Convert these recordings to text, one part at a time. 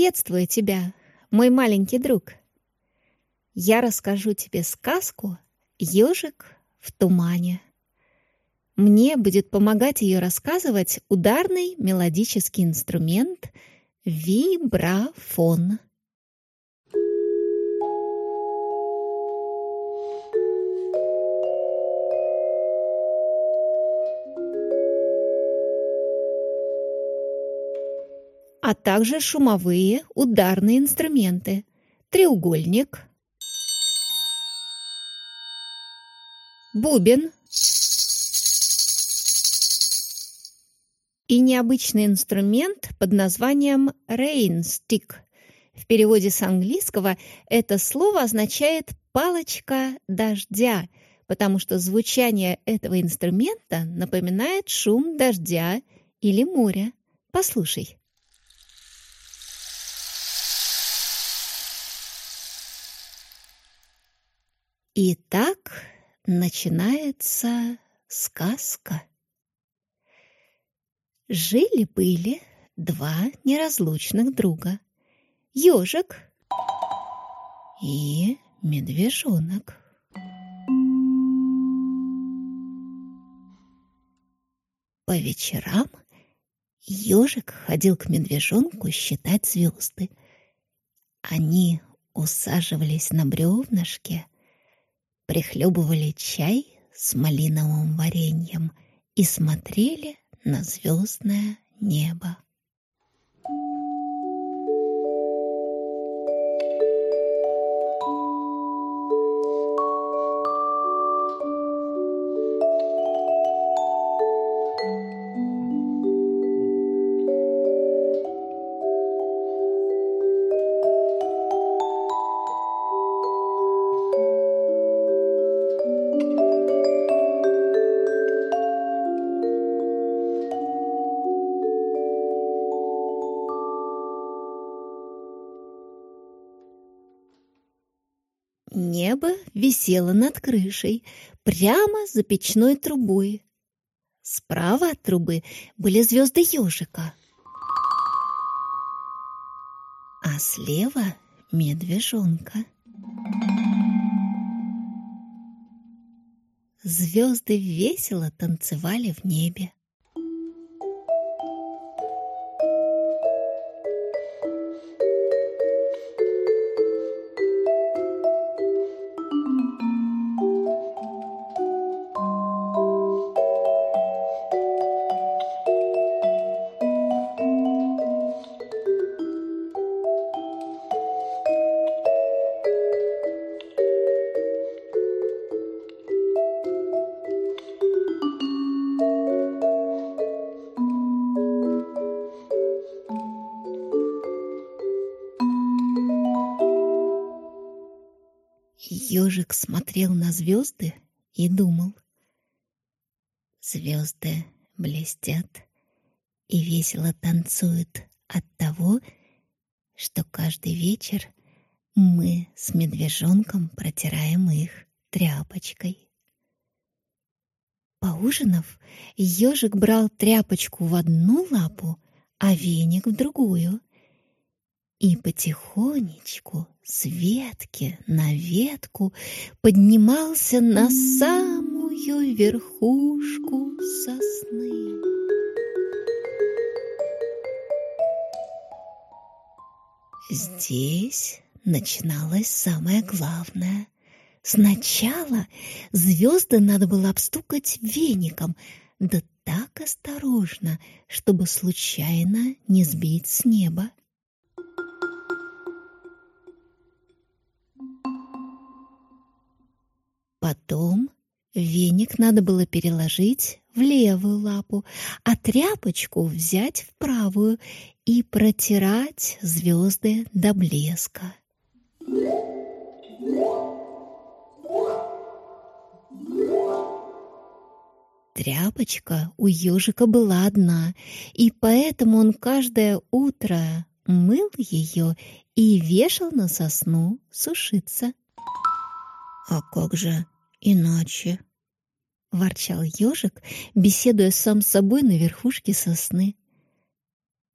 Приветствую тебя, мой маленький друг. Я расскажу тебе сказку «Ежик в тумане». Мне будет помогать ее рассказывать ударный мелодический инструмент вибрафон. А также шумовые ударные инструменты. Треугольник, бубен и необычный инструмент под названием рейнстик. В переводе с английского это слово означает «палочка дождя», потому что звучание этого инструмента напоминает шум дождя или моря. Послушай. Итак, начинается сказка. Жили-были два неразлучных друга. Ёжик и медвежонок. По вечерам ежик ходил к медвежонку считать звезды. Они усаживались на бревнышке прихлебывали чай с малиновым вареньем и смотрели на звездное небо. Небо висело над крышей, прямо за печной трубой. Справа от трубы были звезды ежика, а слева — медвежонка. Звезды весело танцевали в небе. Звезды и думал. Звезды блестят и весело танцуют от того, что каждый вечер мы с медвежонком протираем их тряпочкой. Поужинав, ежик брал тряпочку в одну лапу, а веник в другую и потихонечку с ветки на ветку поднимался на самую верхушку сосны. Здесь начиналось самое главное. Сначала звезды надо было обстукать веником, да так осторожно, чтобы случайно не сбить с неба. Потом веник надо было переложить в левую лапу, а тряпочку взять в правую и протирать звезды до блеска. Тряпочка у ежика была одна, и поэтому он каждое утро мыл ее и вешал на сосну сушиться. «А как же иначе?» — ворчал ежик, беседуя сам с собой на верхушке сосны.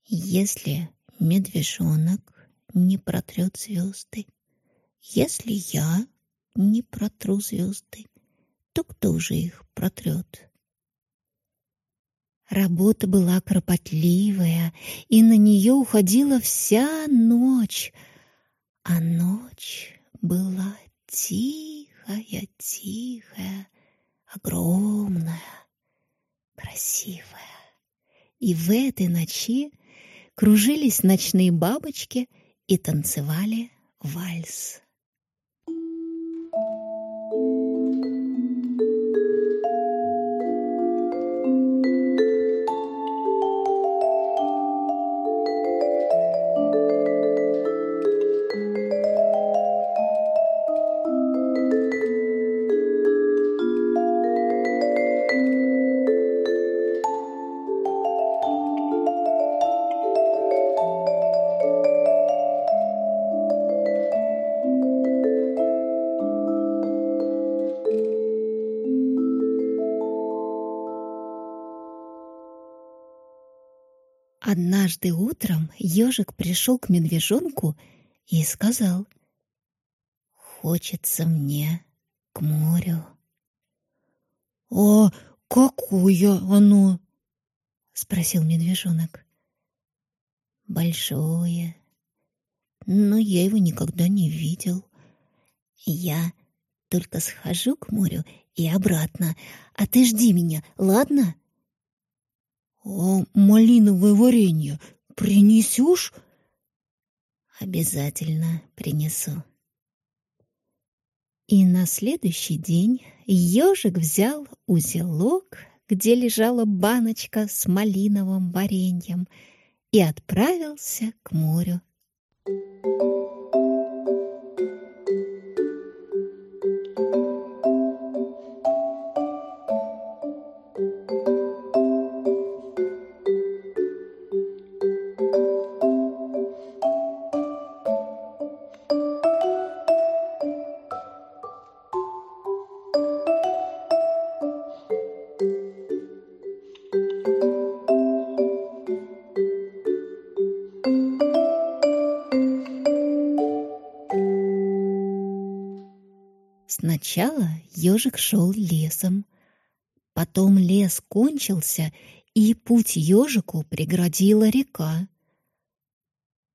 «Если медвежонок не протрет звезды. Если я не протру звезды, то кто же их протрет? Работа была кропотливая, и на нее уходила вся ночь. А ночь была тихая, тихая, огромная, красивая. И в этой ночи кружились ночные бабочки и танцевали вальс. Ежик пришел к медвежонку и сказал, «Хочется мне к морю». «А какое оно?» — спросил медвежонок. «Большое, но я его никогда не видел. Я только схожу к морю и обратно, а ты жди меня, ладно?» «А малиновое варенье принесешь?» «Обязательно принесу». И на следующий день ежик взял узелок, где лежала баночка с малиновым вареньем, и отправился к морю. Thank you. Сначала ежик шел лесом. Потом лес кончился, и путь ежику преградила река.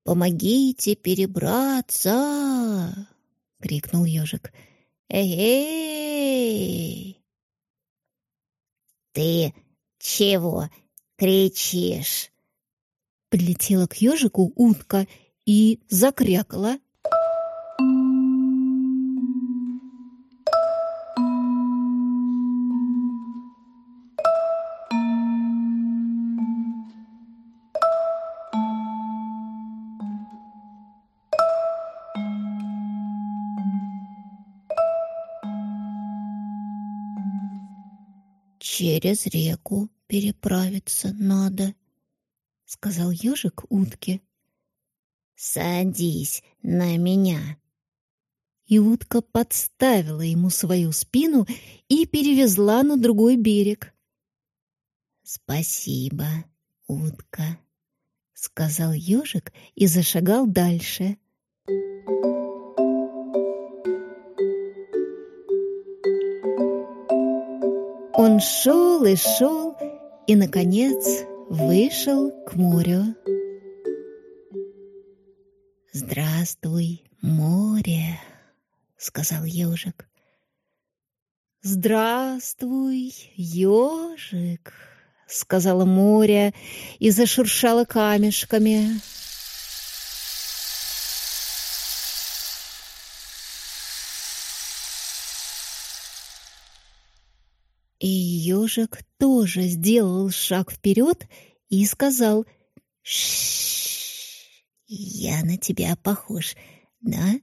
«Помогите перебраться!» — крикнул ежик. «Эй-эй!» «Ты чего кричишь?» Подлетела к ежику утка и закрякала. Через реку переправиться надо, — сказал ежик утке. — Садись на меня. И утка подставила ему свою спину и перевезла на другой берег. — Спасибо, утка, — сказал ежик и зашагал дальше. Thank you. Он шел и шел, и, наконец, вышел к морю. «Здравствуй, море!» — сказал ежик. «Здравствуй, ежик!» — сказала море и зашуршало камешками. И ежик тоже сделал шаг вперед и сказал «Шшш, я на тебя похож, да?»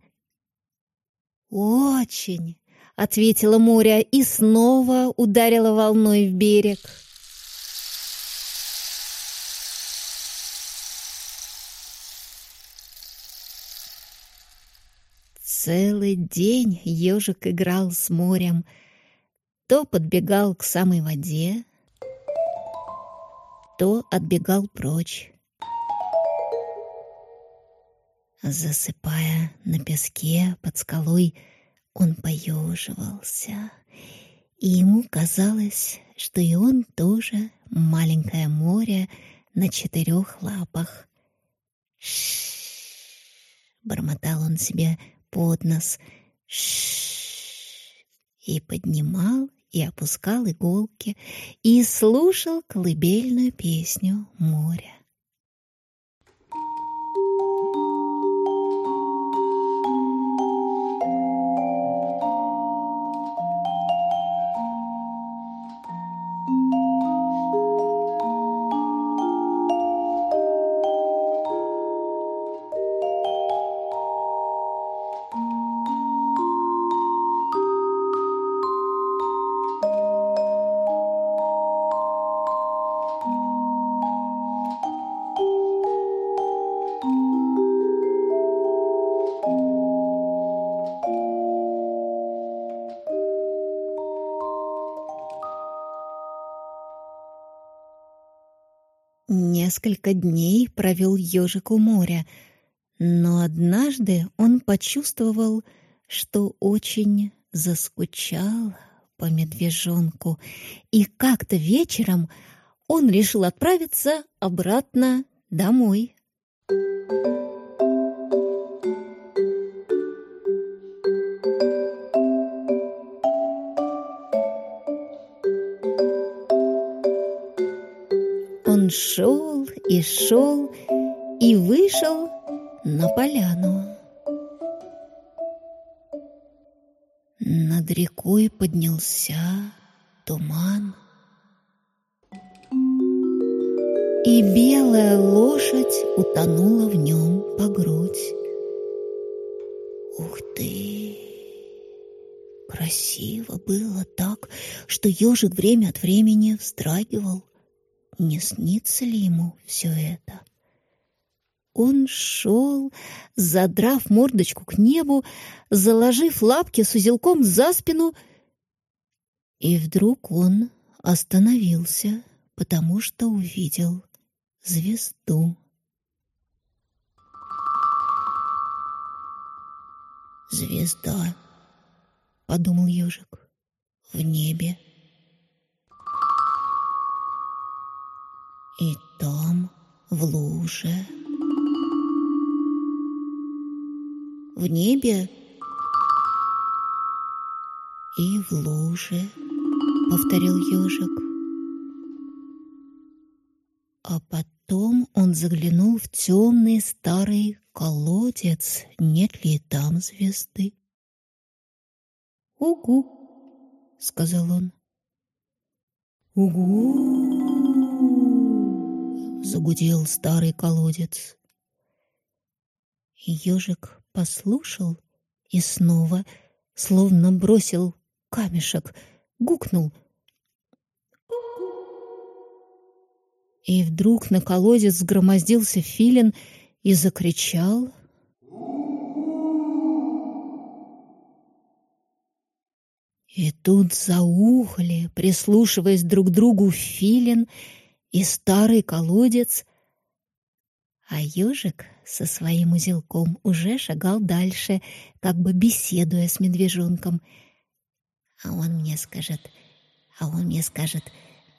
«Очень», — ответила море и снова ударила волной в берег. Целый день ежик играл с морем — то подбегал к самой воде, то отбегал прочь. Засыпая на песке под скалой, он поеживался, и ему казалось, что и он тоже маленькое море на четырех лапах. Ш бормотал он себе под нос. Ш и поднимал и опускал иголки и слушал колыбельную песню моря. Несколько дней провел ежик у моря, но однажды он почувствовал, что очень заскучал по медвежонку, и как-то вечером он решил отправиться обратно домой. Он шел и шел и вышел на поляну. Над рекой поднялся туман, и белая лошадь утонула в нем по грудь. Ух ты! Красиво было так, что ежик время от времени вздрагивал — не снится ли ему все это? Он шел, задрав мордочку к небу, заложив лапки с узелком за спину, и вдруг он остановился, потому что увидел звезду. «Звезда», — подумал ежик, — «в небе». И там, в луже, в небе и в луже, повторил ежик. А потом он заглянул в темный старый колодец, нет ли там звезды. «Угу», — сказал он. «Угу» загудел старый колодец. Ежик послушал и снова, словно бросил камешек, гукнул. И вдруг на колодец сгромоздился филин и закричал. И тут заухали, прислушиваясь друг к другу, филин и старый колодец. А ежик со своим узелком уже шагал дальше, как бы беседуя с медвежонком. А он мне скажет, а он мне скажет,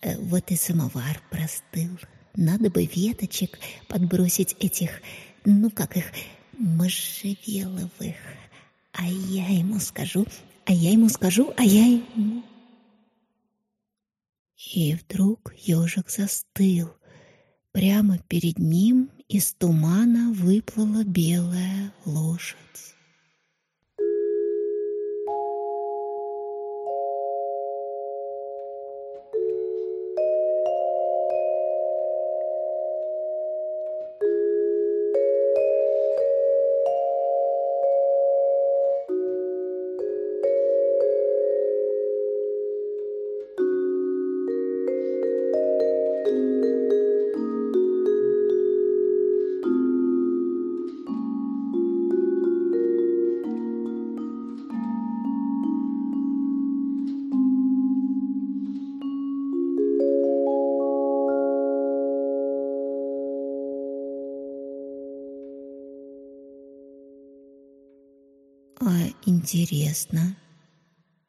«Э, вот и самовар простыл. Надо бы веточек подбросить этих, ну как их, можжевеловых. А я ему скажу, а я ему скажу, а я ему... И вдруг ежик застыл. Прямо перед ним из тумана выплыла белая лошадь. А интересно,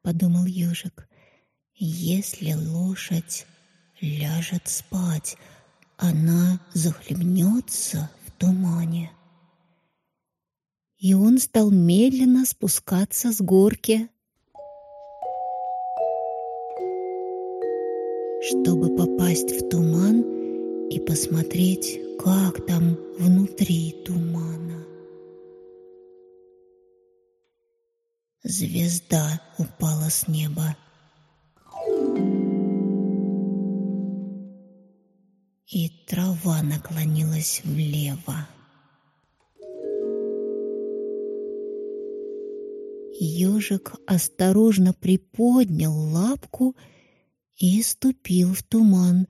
подумал ежик, если лошадь ляжет спать, она захлебнется в тумане. И он стал медленно спускаться с горки. Чтобы попасть в туман и посмотреть, как там внутри тумана. Звезда упала с неба. И трава наклонилась влево. Ежик осторожно приподнял лапку и ступил в туман.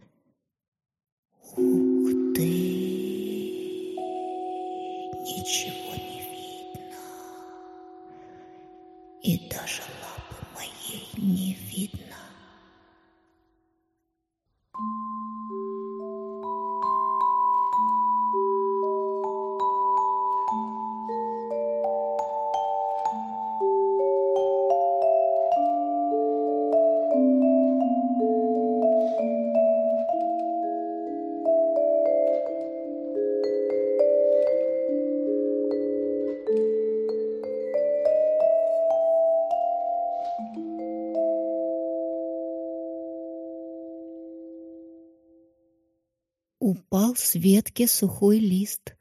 С ветки сухой лист.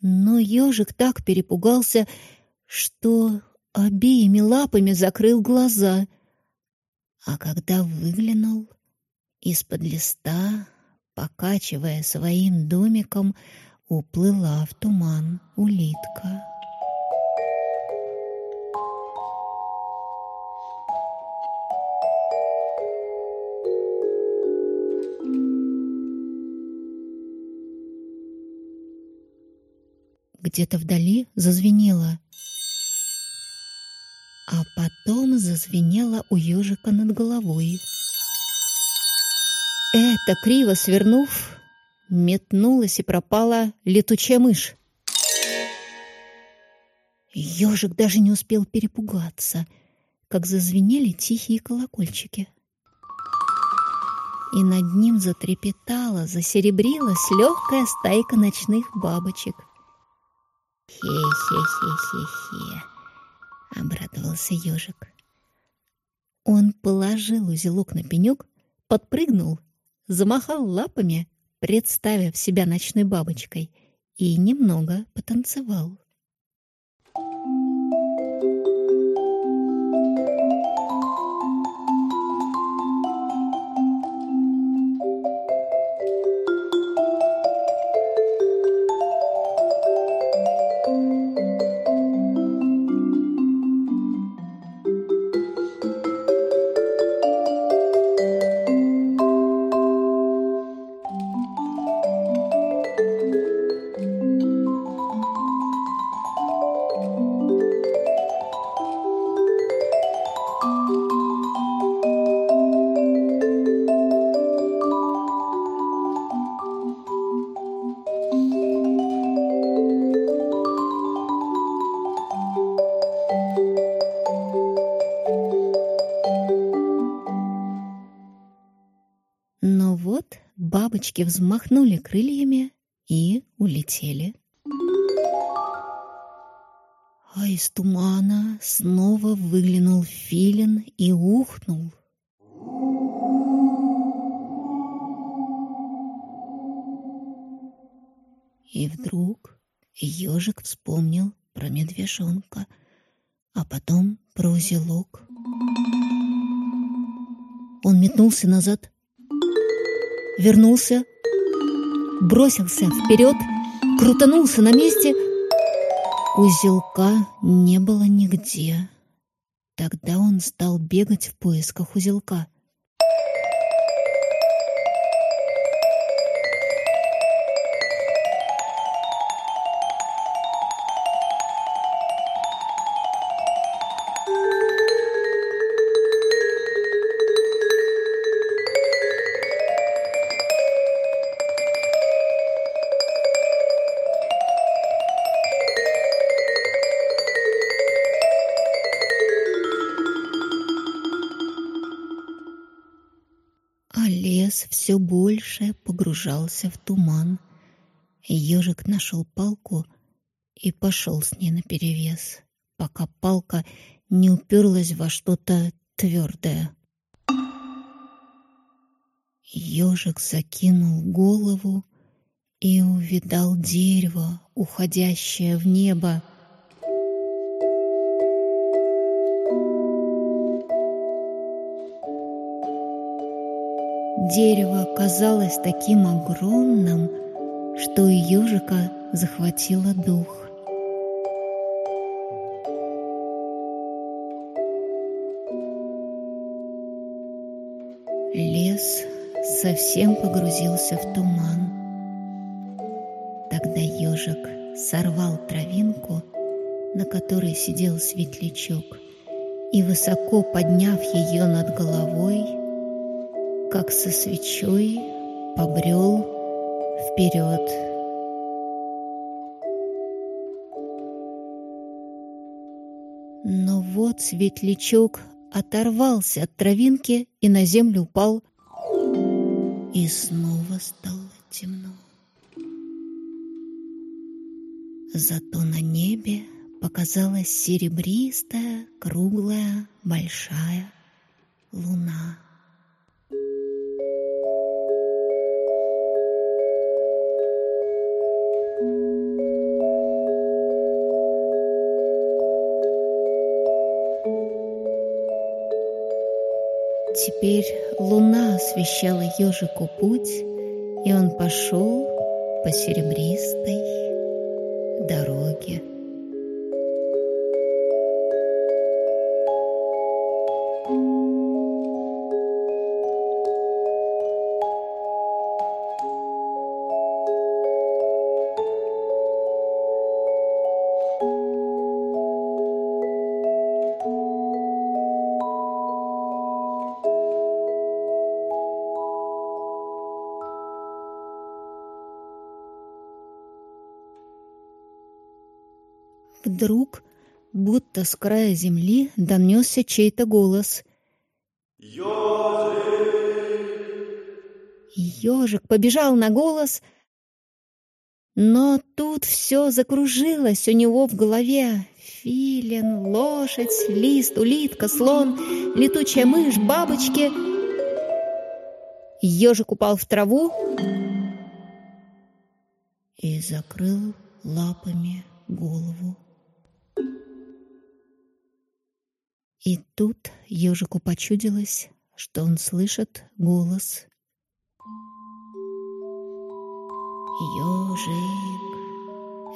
Но ежик так перепугался, что обеими лапами закрыл глаза. А когда выглянул, из-под листа, покачивая своим домиком, уплыла в туман улитка. Где-то вдали зазвенело. А потом зазвенело у ежика над головой. Это, криво свернув, метнулась и пропала летучая мышь. Ежик даже не успел перепугаться, как зазвенели тихие колокольчики. И над ним затрепетала, засеребрилась легкая стайка ночных бабочек — Хе-хе-хе-хе-хе, обрадовался ежик. Он положил узелок на пенек, подпрыгнул, замахал лапами, представив себя ночной бабочкой, и немного потанцевал. Бабочки взмахнули крыльями и улетели. А из тумана снова выглянул филин и ухнул. И вдруг ежик вспомнил про медвежонка, а потом про узелок. Он метнулся назад, вернулся, бросился вперед, крутанулся на месте. Узелка не было нигде. Тогда он стал бегать в поисках узелка. Лес все больше погружался в туман. Ежик нашел палку и пошел с ней наперевес, пока палка не уперлась во что-то твердое. Ежик закинул голову и увидал дерево, уходящее в небо. Дерево казалось таким огромным, что у ежика захватило дух. Лес совсем погрузился в туман. Тогда ежик сорвал травинку, на которой сидел светлячок, и, высоко подняв ее над головой, как со свечой, побрел вперед. Но вот светлячок оторвался от травинки и на землю упал, и снова стало темно. Зато на небе показалась серебристая, круглая, большая луна. Теперь луна освещала ежику путь, и он пошел по серебристой дороге. Вдруг, будто с края земли, донесся чей-то голос. Ежик побежал на голос, но тут все закружилось у него в голове. Филин, лошадь, лист, улитка, слон, летучая мышь, бабочки. Ежик упал в траву и закрыл лапами голову. И тут ежику почудилось, что он слышит голос. «Ежик,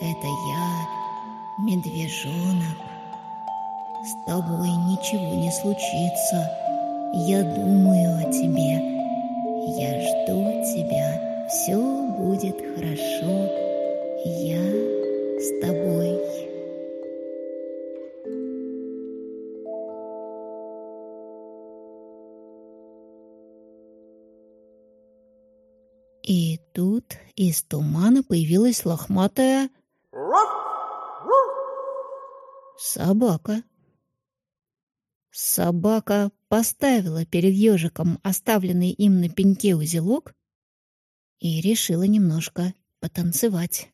это я, медвежонок. С тобой ничего не случится. Я думаю о тебе. Я жду тебя. Все будет хорошо. Я с тобой». Тут из тумана появилась лохматая собака. Собака поставила перед ежиком оставленный им на пеньке узелок и решила немножко потанцевать.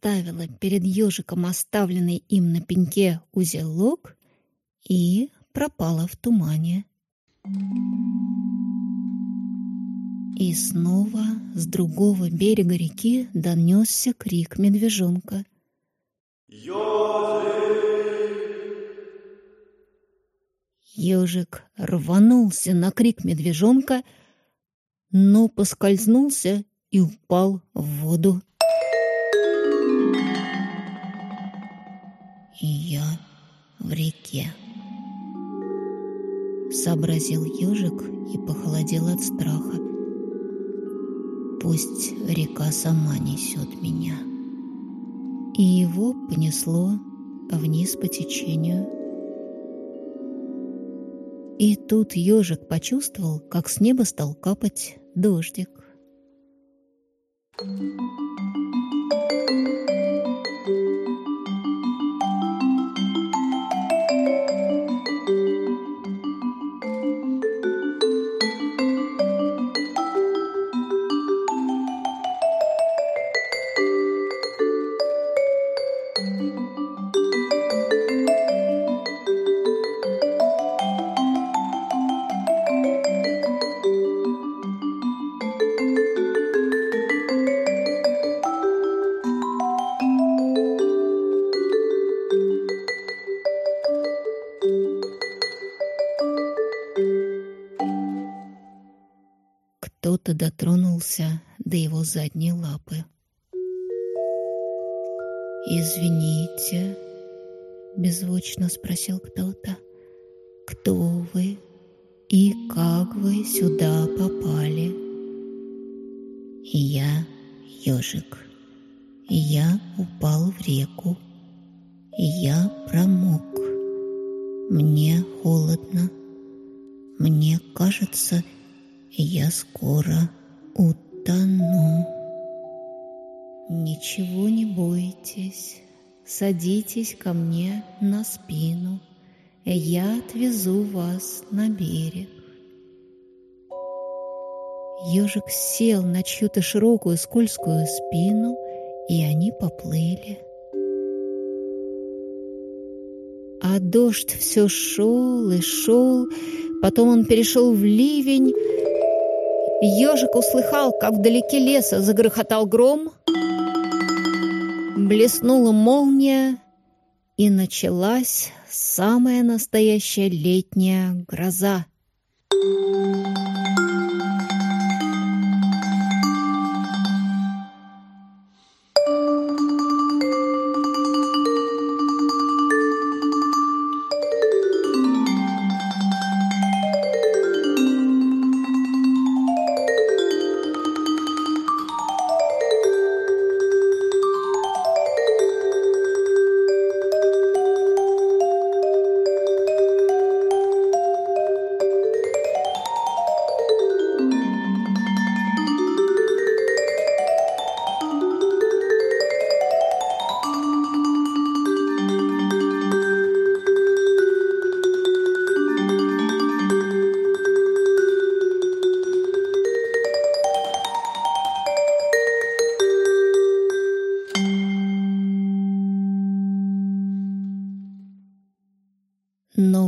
Поставила перед ежиком оставленный им на пеньке узелок и пропала в тумане. И снова с другого берега реки донесся крик медвежонка. Ежик! Рванулся на крик медвежонка, но поскользнулся и упал в воду. Я в реке. Сообразил ежик и похолодел от страха. Пусть река сама несет меня. И его понесло вниз по течению. И тут ежик почувствовал, как с неба стал капать дождик. Thank you. Дотронулся до его задней лапы. «Извините», — беззвучно спросил кто-то, — «кто вы и как вы сюда попали?» Я ежик, я упал в реку, я промок. Мне холодно, мне кажется, я скоро утону. Ничего не бойтесь, садитесь ко мне на спину, я отвезу вас на берег. Ежик сел на чью-то широкую скользкую спину, и они поплыли. А дождь все шел и шел, потом он перешел в ливень, Ежик услыхал, как вдалеке леса загрохотал гром, блеснула молния, и началась самая настоящая летняя гроза.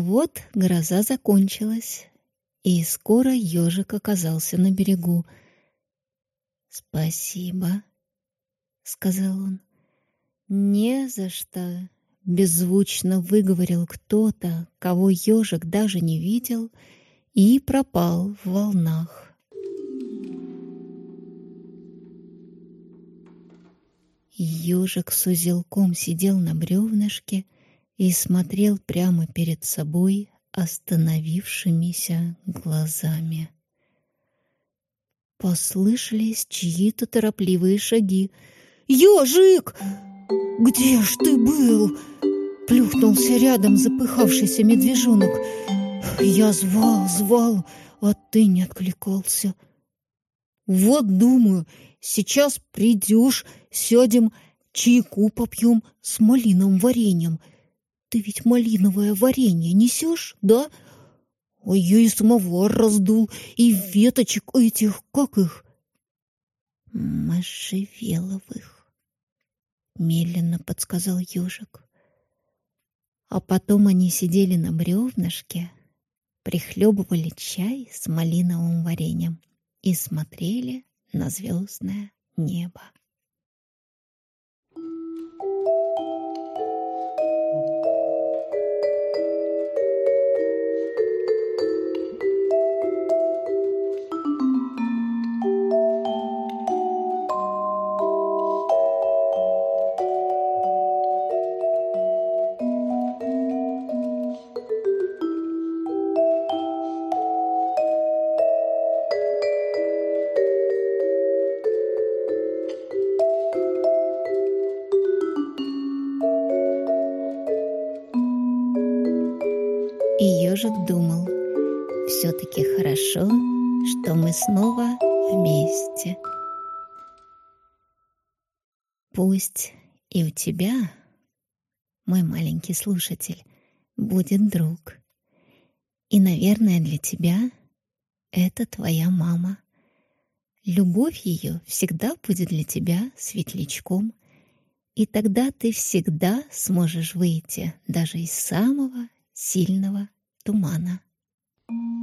Вот гроза закончилась, и скоро ежик оказался на берегу. «Спасибо», — сказал он. «Не за что», — беззвучно выговорил кто-то, кого ежик даже не видел, и пропал в волнах. Ежик с узелком сидел на бревнышке — и смотрел прямо перед собой остановившимися глазами. Послышались чьи-то торопливые шаги. «Ежик! Где ж ты был?» Плюхнулся рядом запыхавшийся медвежонок. «Я звал, звал, а ты не откликался». «Вот, думаю, сейчас придешь, сядем, чайку попьем с малиновым вареньем». Ты ведь малиновое варенье несешь, да? Ой, я и самовар раздул, и веточек этих, как их? Можжевеловых, медленно подсказал ежик. А потом они сидели на бревнышке, прихлебывали чай с малиновым вареньем и смотрели на звездное небо. И ежик думал, все-таки хорошо, что мы снова вместе. Пусть и у тебя, мой маленький слушатель, будет друг. И, наверное, для тебя это твоя мама. Любовь ее всегда будет для тебя светлячком, и тогда ты всегда сможешь выйти даже из самого сильного тумана. Thank you.